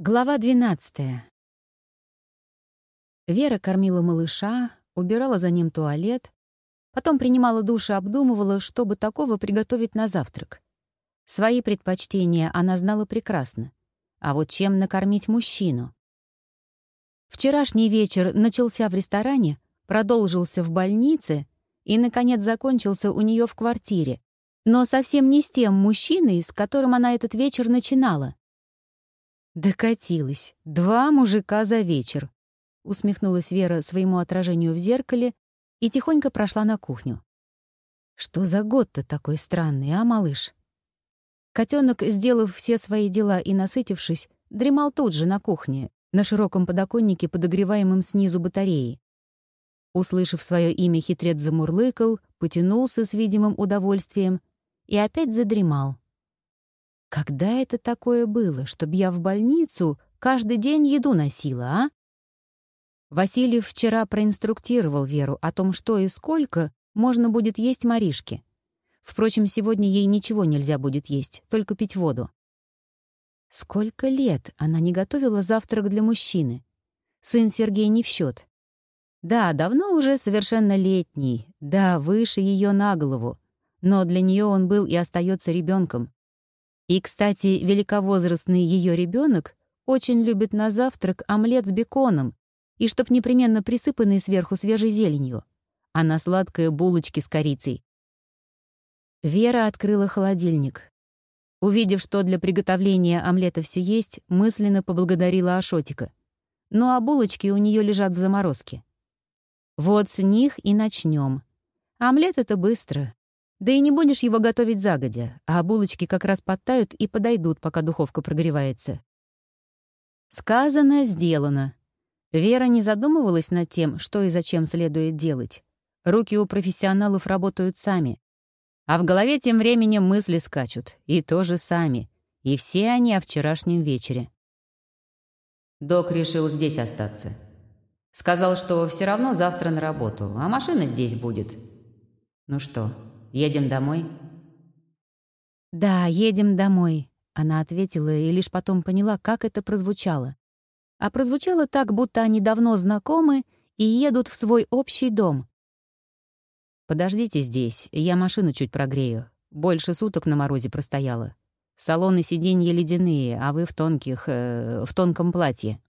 Глава 12. Вера кормила малыша, убирала за ним туалет, потом принимала душ и обдумывала, чтобы такого приготовить на завтрак. Свои предпочтения она знала прекрасно. А вот чем накормить мужчину? Вчерашний вечер начался в ресторане, продолжился в больнице и, наконец, закончился у нее в квартире, но совсем не с тем мужчиной, с которым она этот вечер начинала. «Докатилась. Два мужика за вечер», — усмехнулась Вера своему отражению в зеркале и тихонько прошла на кухню. «Что за год-то такой странный, а, малыш?» Котенок, сделав все свои дела и насытившись, дремал тут же на кухне, на широком подоконнике, подогреваемом снизу батареи. Услышав свое имя, хитрец замурлыкал, потянулся с видимым удовольствием и опять задремал. Когда это такое было, чтоб я в больницу каждый день еду носила, а? Васильев вчера проинструктировал Веру о том, что и сколько можно будет есть Маришке. Впрочем, сегодня ей ничего нельзя будет есть, только пить воду. Сколько лет она не готовила завтрак для мужчины? Сын Сергей не в счет. Да, давно уже совершеннолетний, да, выше ее на голову, но для нее он был и остается ребенком. И, кстати, великовозрастный ее ребенок очень любит на завтрак омлет с беконом, и чтоб непременно присыпанный сверху свежей зеленью, а на сладкое булочки с корицей. Вера открыла холодильник. Увидев, что для приготовления омлета все есть, мысленно поблагодарила Ашотика. Ну а булочки у нее лежат в заморозке. Вот с них и начнем. Омлет — это быстро, да и не будешь его готовить загодя, а булочки как раз подтают и подойдут, пока духовка прогревается. Сказано, сделано. Вера не задумывалась над тем, что и зачем следует делать. Руки у профессионалов работают сами. А в голове тем временем мысли скачут, и тоже сами. И все они о вчерашнем вечере. Док решил здесь остаться. Сказал, что все равно завтра на работу, а машина здесь будет. Ну что, Едем домой?» «Да, едем домой», — она ответила и лишь потом поняла, как это прозвучало. А прозвучало так, будто они давно знакомы и едут в свой общий дом. «Подождите здесь, я машину чуть прогрею. Больше суток на морозе простояла. Салоны сиденья ледяные, а вы в тонких... Э, в тонком платье».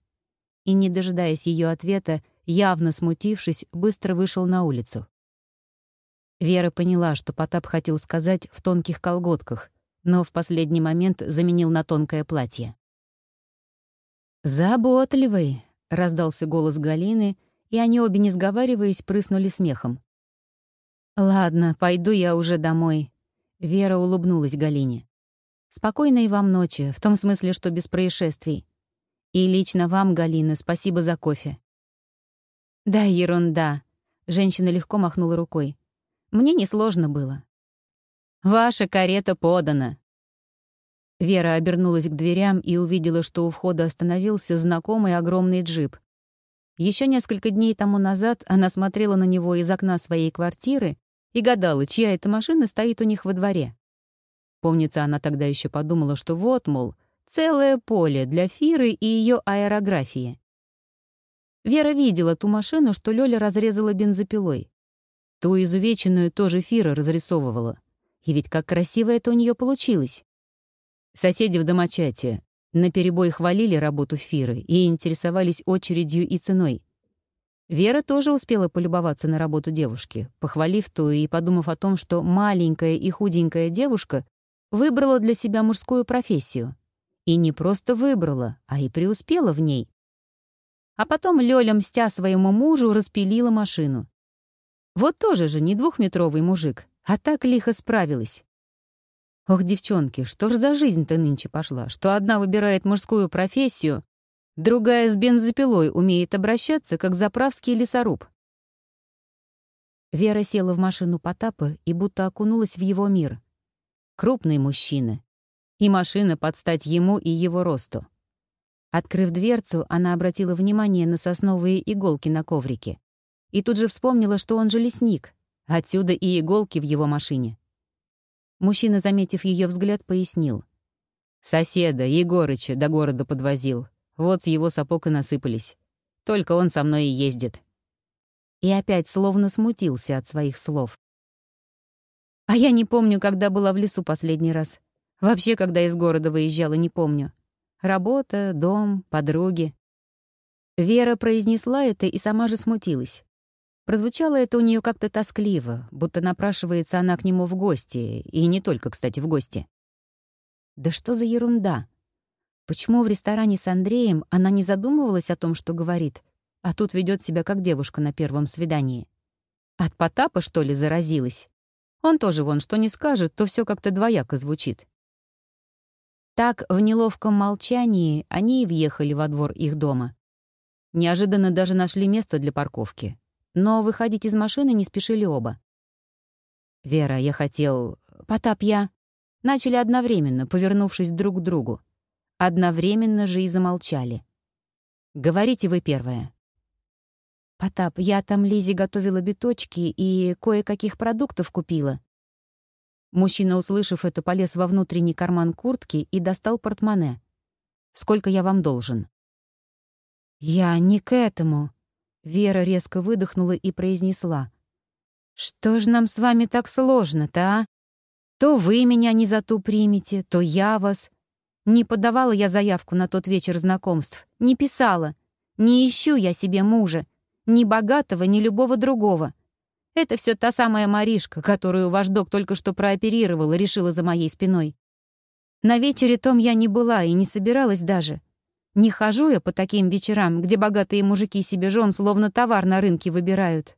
И, не дожидаясь ее ответа, явно смутившись, быстро вышел на улицу. Вера поняла, что Потап хотел сказать «в тонких колготках», но в последний момент заменил на тонкое платье. «Заботливый», — раздался голос Галины, и они обе, не сговариваясь, прыснули смехом. «Ладно, пойду я уже домой», — Вера улыбнулась Галине. «Спокойной вам ночи, в том смысле, что без происшествий. И лично вам, Галина, спасибо за кофе». «Да, ерунда», — женщина легко махнула рукой. Мне несложно было. «Ваша карета подана!» Вера обернулась к дверям и увидела, что у входа остановился знакомый огромный джип. Еще несколько дней тому назад она смотрела на него из окна своей квартиры и гадала, чья эта машина стоит у них во дворе. Помнится, она тогда еще подумала, что вот, мол, целое поле для Фиры и ее аэрографии. Вера видела ту машину, что Лёля разрезала бензопилой. Ту изувеченную тоже Фира разрисовывала. И ведь как красиво это у нее получилось. Соседи в домочате наперебой хвалили работу Фиры и интересовались очередью и ценой. Вера тоже успела полюбоваться на работу девушки, похвалив ту и подумав о том, что маленькая и худенькая девушка выбрала для себя мужскую профессию. И не просто выбрала, а и преуспела в ней. А потом Лёля, мстя своему мужу, распилила машину. Вот тоже же не двухметровый мужик, а так лихо справилась. Ох, девчонки, что ж за жизнь-то нынче пошла, что одна выбирает мужскую профессию, другая с бензопилой умеет обращаться, как заправский лесоруб. Вера села в машину Потапа и будто окунулась в его мир. Крупный мужчина. И машина под стать ему и его росту. Открыв дверцу, она обратила внимание на сосновые иголки на коврике и тут же вспомнила, что он же лесник. Отсюда и иголки в его машине. Мужчина, заметив ее взгляд, пояснил. «Соседа, Егорыча, до города подвозил. Вот с его сапог и насыпались. Только он со мной и ездит». И опять словно смутился от своих слов. «А я не помню, когда была в лесу последний раз. Вообще, когда из города выезжала, не помню. Работа, дом, подруги». Вера произнесла это и сама же смутилась. Прозвучало это у нее как-то тоскливо, будто напрашивается она к нему в гости, и не только, кстати, в гости. Да что за ерунда? Почему в ресторане с Андреем она не задумывалась о том, что говорит, а тут ведет себя как девушка на первом свидании? От Потапа, что ли, заразилась? Он тоже вон что не скажет, то все как-то двояко звучит. Так, в неловком молчании, они и въехали во двор их дома. Неожиданно даже нашли место для парковки но выходить из машины не спешили оба. «Вера, я хотел... Потап, я...» Начали одновременно, повернувшись друг к другу. Одновременно же и замолчали. «Говорите вы первая». «Потап, я там Лизе готовила биточки и кое-каких продуктов купила». Мужчина, услышав это, полез во внутренний карман куртки и достал портмоне. «Сколько я вам должен?» «Я не к этому», Вера резко выдохнула и произнесла. «Что ж нам с вами так сложно-то, а? То вы меня не за ту примете, то я вас. Не подавала я заявку на тот вечер знакомств, не писала. Не ищу я себе мужа, ни богатого, ни любого другого. Это все та самая Маришка, которую ваш док только что прооперировал и решила за моей спиной. На вечере том я не была и не собиралась даже. Не хожу я по таким вечерам, где богатые мужики себе жен словно товар на рынке выбирают.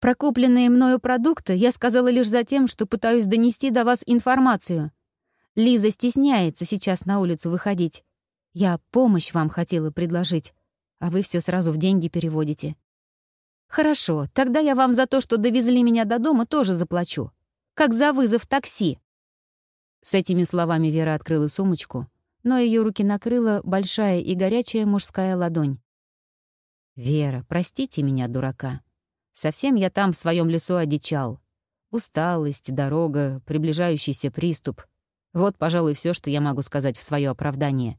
Прокупленные мною продукты я сказала лишь за тем, что пытаюсь донести до вас информацию. Лиза стесняется сейчас на улицу выходить. Я помощь вам хотела предложить, а вы все сразу в деньги переводите. Хорошо, тогда я вам за то, что довезли меня до дома, тоже заплачу. Как за вызов такси. С этими словами Вера открыла сумочку, но ее руки накрыла большая и горячая мужская ладонь. «Вера, простите меня, дурака. Совсем я там в своем лесу одичал. Усталость, дорога, приближающийся приступ. Вот, пожалуй, все, что я могу сказать в свое оправдание.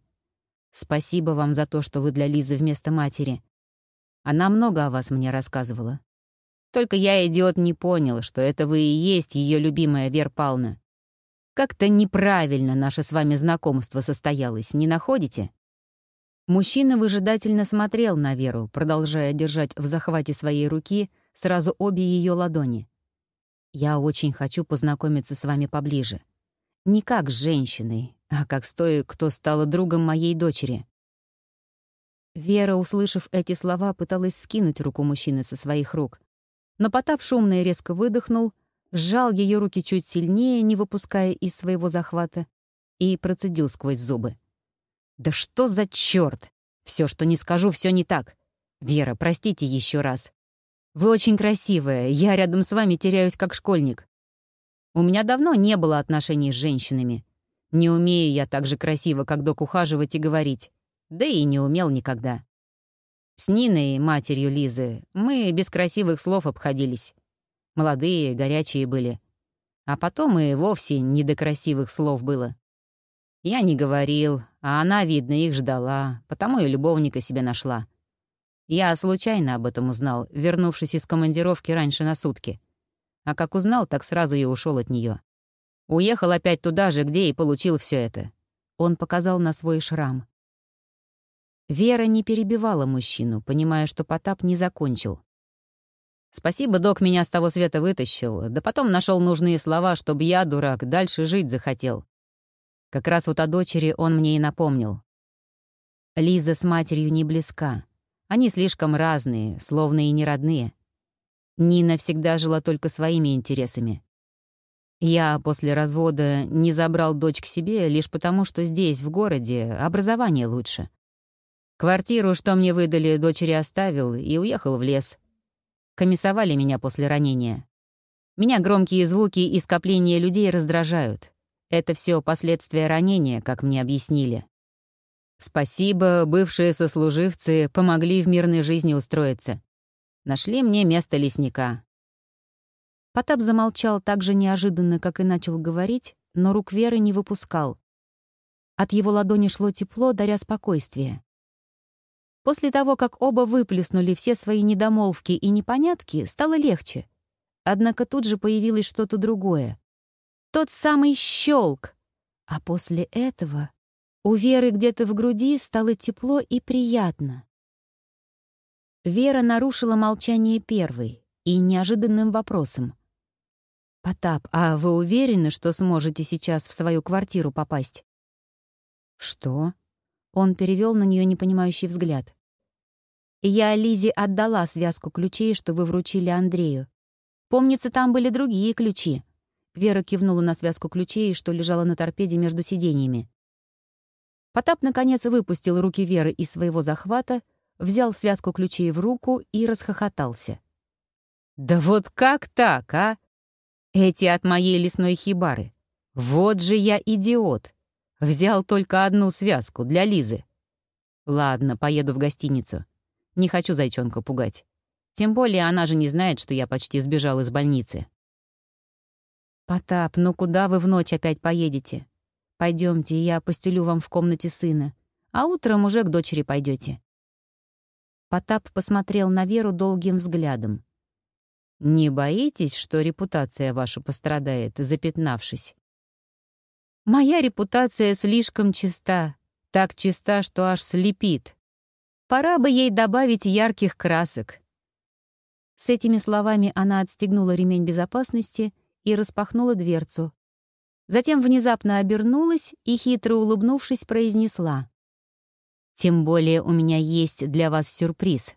Спасибо вам за то, что вы для Лизы вместо матери. Она много о вас мне рассказывала. Только я, идиот, не понял, что это вы и есть ее любимая Вер Пална. Как-то неправильно наше с вами знакомство состоялось, не находите?» Мужчина выжидательно смотрел на Веру, продолжая держать в захвате своей руки сразу обе ее ладони. «Я очень хочу познакомиться с вами поближе. Не как с женщиной, а как с той, кто стала другом моей дочери». Вера, услышав эти слова, пыталась скинуть руку мужчины со своих рук. Но Потап шумно и резко выдохнул, сжал ее руки чуть сильнее, не выпуская из своего захвата, и процедил сквозь зубы. «Да что за черт! Все, что не скажу, все не так. Вера, простите еще раз. Вы очень красивая, я рядом с вами теряюсь как школьник. У меня давно не было отношений с женщинами. Не умею я так же красиво, как док, ухаживать и говорить. Да и не умел никогда. С Ниной, матерью Лизы, мы без красивых слов обходились. Молодые, горячие были. А потом и вовсе не до красивых слов было. Я не говорил, а она, видно, их ждала, потому и любовника себе нашла. Я случайно об этом узнал, вернувшись из командировки раньше на сутки. А как узнал, так сразу и ушел от нее. Уехал опять туда же, где и получил все это. Он показал на свой шрам. Вера не перебивала мужчину, понимая, что Потап не закончил. Спасибо, док меня с того света вытащил, да потом нашел нужные слова, чтобы я, дурак, дальше жить захотел. Как раз вот о дочери он мне и напомнил. Лиза с матерью не близка. Они слишком разные, словно и не родные. Нина всегда жила только своими интересами. Я после развода не забрал дочь к себе лишь потому, что здесь, в городе, образование лучше. Квартиру, что мне выдали, дочери оставил и уехал в лес. Комиссовали меня после ранения. Меня громкие звуки и скопление людей раздражают. Это все последствия ранения, как мне объяснили. Спасибо, бывшие сослуживцы помогли в мирной жизни устроиться. Нашли мне место лесника. Потап замолчал так же неожиданно, как и начал говорить, но рук Веры не выпускал. От его ладони шло тепло, даря спокойствие. После того, как оба выплюснули все свои недомолвки и непонятки, стало легче. Однако тут же появилось что-то другое. Тот самый щелк. А после этого у Веры где-то в груди стало тепло и приятно. Вера нарушила молчание первой и неожиданным вопросом. «Потап, а вы уверены, что сможете сейчас в свою квартиру попасть?» «Что?» Он перевел на нее непонимающий взгляд. «Я Лизе отдала связку ключей, что вы вручили Андрею. Помнится, там были другие ключи». Вера кивнула на связку ключей, что лежала на торпеде между сиденьями. Потап, наконец, выпустил руки Веры из своего захвата, взял связку ключей в руку и расхохотался. «Да вот как так, а? Эти от моей лесной хибары. Вот же я идиот. Взял только одну связку для Лизы. Ладно, поеду в гостиницу. Не хочу зайчонка пугать. Тем более она же не знает, что я почти сбежал из больницы. «Потап, ну куда вы в ночь опять поедете? Пойдемте, я постелю вам в комнате сына, а утром уже к дочери пойдете. Потап посмотрел на Веру долгим взглядом. Не боитесь, что репутация ваша пострадает, запятнавшись? Моя репутация слишком чиста, так чиста, что аж слепит. Пора бы ей добавить ярких красок. С этими словами она отстегнула ремень безопасности и распахнула дверцу. Затем внезапно обернулась и, хитро улыбнувшись, произнесла. «Тем более у меня есть для вас сюрприз».